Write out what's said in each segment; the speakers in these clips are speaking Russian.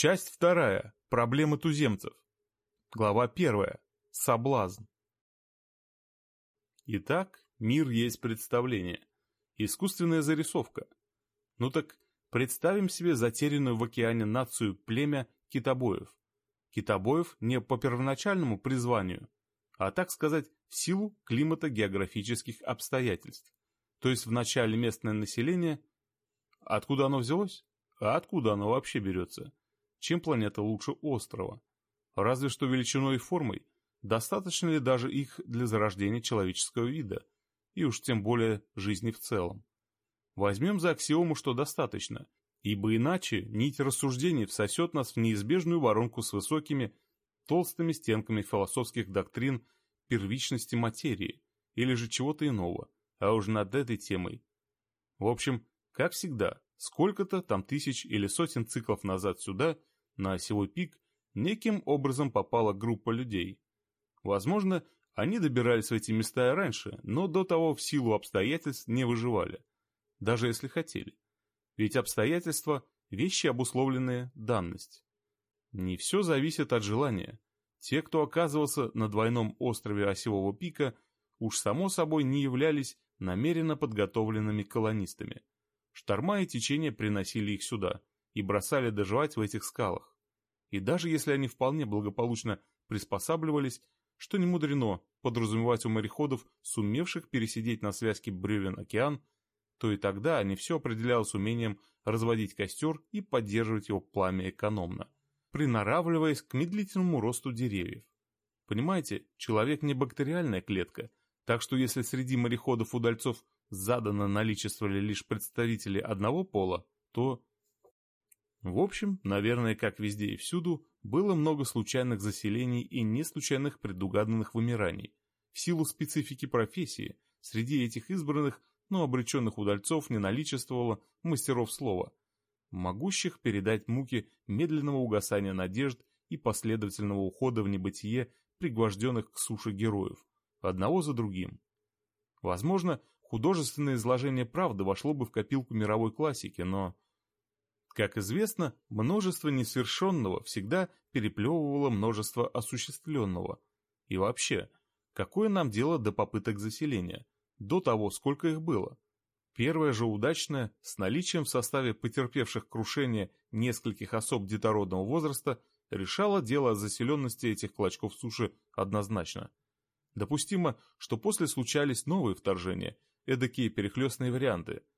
Часть вторая. Проблемы туземцев. Глава первая. Соблазн. Итак, мир есть представление. Искусственная зарисовка. Ну так представим себе затерянную в океане нацию племя китобоев. Китобоев не по первоначальному призванию, а, так сказать, в силу климата-географических обстоятельств. То есть в начале местное население... Откуда оно взялось? А откуда оно вообще берется? Чем планета лучше острова. Разве что величиной и формой, достаточно ли даже их для зарождения человеческого вида, и уж тем более жизни в целом. Возьмем за аксиому, что достаточно, ибо иначе нить рассуждений всосет нас в неизбежную воронку с высокими, толстыми стенками философских доктрин первичности материи или же чего-то иного, а уже над этой темой. В общем, как всегда, сколько-то там тысяч или сотен циклов назад сюда на осевой пик неким образом попала группа людей. Возможно, они добирались в эти места раньше, но до того в силу обстоятельств не выживали, даже если хотели. Ведь обстоятельства – вещи, обусловленные данность. Не все зависит от желания. Те, кто оказывался на двойном острове Осевого пика, уж само собой не являлись намеренно подготовленными колонистами. Шторма и течения приносили их сюда – и бросали доживать в этих скалах. И даже если они вполне благополучно приспосабливались, что не мудрено подразумевать у мореходов, сумевших пересидеть на связке бревен океан, то и тогда не все определялось умением разводить костер и поддерживать его пламя экономно, приноравливаясь к медлительному росту деревьев. Понимаете, человек не бактериальная клетка, так что если среди мореходов-удальцов задано наличествовали лишь представители одного пола, то в общем, наверное, как везде и всюду, было много случайных заселений и неслучайных предугаданных вымираний. В силу специфики профессии, среди этих избранных, но обреченных удальцов не наличествовало мастеров слова, могущих передать муки медленного угасания надежд и последовательного ухода в небытие пригвожденных к суше героев, одного за другим. Возможно, художественное изложение правды вошло бы в копилку мировой классики, но как известно, множество несовершенного всегда переплевывало множество осуществленного. И вообще, какое нам дело до попыток заселения, до того, сколько их было? Первое же удачное, с наличием в составе потерпевших крушение нескольких особ детородного возраста, решало дело о заселенности этих клочков суши однозначно. Допустимо, что после случались новые вторжения, эдакие перехлестные варианты –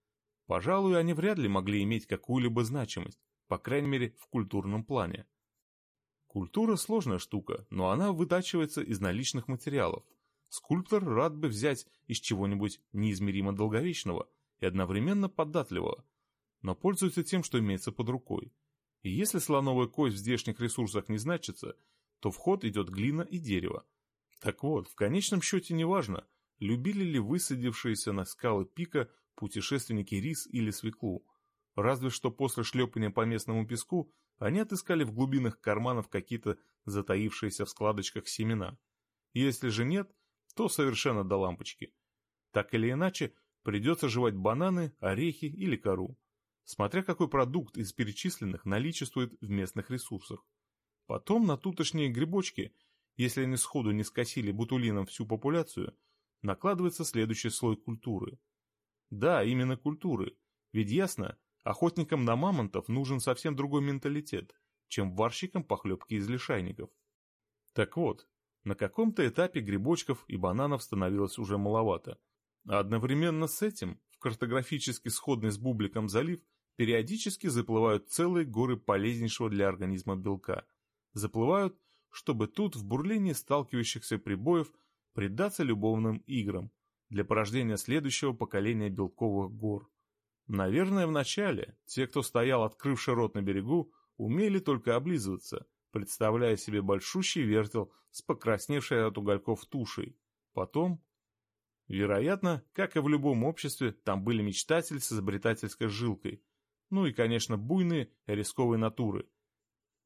Пожалуй, они вряд ли могли иметь какую-либо значимость, по крайней мере, в культурном плане. Культура сложная штука, но она вытачивается из наличных материалов. Скульптор рад бы взять из чего-нибудь неизмеримо долговечного и одновременно податливого, но пользуется тем, что имеется под рукой. И если слоновая кость в здешних ресурсах не значится, то в ход идет глина и дерево. Так вот, в конечном счете неважно, любили ли высадившиеся на скалы пика путешественники рис или свеклу. Разве что после шлепания по местному песку они отыскали в глубинах карманов какие-то затаившиеся в складочках семена. Если же нет, то совершенно до лампочки. Так или иначе, придется жевать бананы, орехи или кору. Смотря какой продукт из перечисленных наличествует в местных ресурсах. Потом на тутошние грибочки, если они сходу не скосили бутулином всю популяцию, накладывается следующий слой культуры – да, именно культуры. Ведь ясно, охотникам на мамонтов нужен совсем другой менталитет, чем варщикам похлебки из лишайников. Так вот, на каком-то этапе грибочков и бананов становилось уже маловато. А одновременно с этим в картографически сходный с бубликом залив периодически заплывают целые горы полезнейшего для организма белка. Заплывают, чтобы тут в бурлении сталкивающихся прибоев предаться любовным играм, для порождения следующего поколения белковых гор. Наверное, вначале те, кто стоял, открывший рот на берегу, умели только облизываться, представляя себе большущий вертел с покрасневшей от угольков тушей. Потом... Вероятно, как и в любом обществе, там были мечтатели с изобретательской жилкой. Ну и, конечно, буйные, рисковые натуры.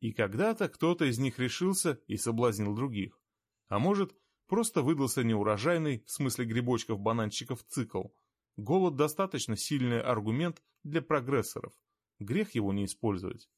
И когда-то кто-то из них решился и соблазнил других. А может, Просто выдался неурожайный, в смысле грибочков-бананчиков, цикл. Голод достаточно сильный аргумент для прогрессоров. Грех его не использовать.